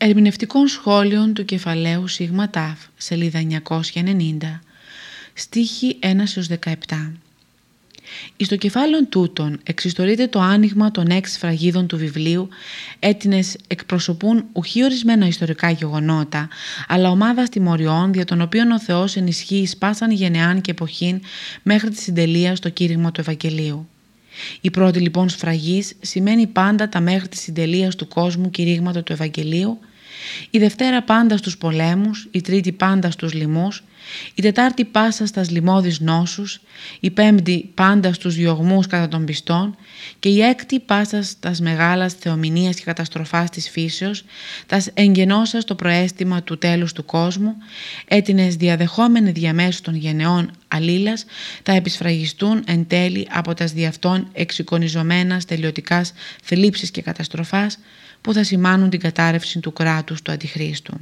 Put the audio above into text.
Ερμηνευτικών σχόλιων του κεφαλαίου Σίγμα Ταφ, σελίδα 990, στίχη 1-17. Εις το κεφάλαιο τούτων εξιστορείται το άνοιγμα των έξι φραγίδων του βιβλίου, έτινες εκπροσωπούν ουχή ορισμένα ιστορικά γεγονότα, αλλά ομάδα τιμωριών δια των οποίων ο Θεός ενισχύει σπάσαν γενεάν και εποχήν μέχρι τη συντελεία στο κήρυγμα του Ευαγγελίου. Η πρώτη λοιπόν σφραγής σημαίνει πάντα τα μέχρι της συντελείας του κόσμου κηρύγματα του Ευαγγελίου, η Δευτέρα πάντα στους πολέμους, η Τρίτη πάντα στους λοιμούς, η Τετάρτη πάσα στα λοιμώδεις νόσους, η Πέμπτη πάντα στους διωγμούς κατά των πιστών και η Έκτη πάσα στα μεγάλας θεομηνίας και καταστροφάς της φύσεως, τας εγγενώσας το προέστημα του τέλους του κόσμου, έτινες διαδεχόμενοι διαμέσου των γενεών αλλήλας, τα επισφραγιστούν εν τέλει από τας διαυτών εξοικονιζομένας τελειωτικάς θλίψης και καταστροφάς, που θα σημάνουν την κατάρρευση του κράτους του Αντιχρίστου.